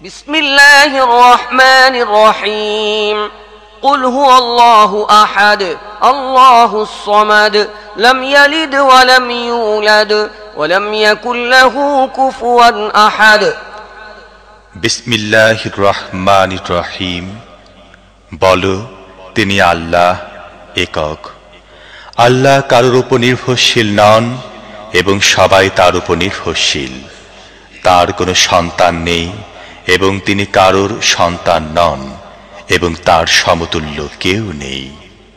بسم الله الرحمن الرحيم قل هو الله أحد الله الصمد لم يلد ولم يولد ولم يكن له كفوا أحد বিসমিল্লাহ রহমান রহিম বলো তিনি আল্লাহ একক আল্লাহ কারোর উপর নির্ভরশীল নন এবং সবাই তার উপর নির্ভরশীল তার কোনো সন্তান নেই এবং তিনি কারোর সন্তান নন এবং তার সমতুল্য কেউ নেই।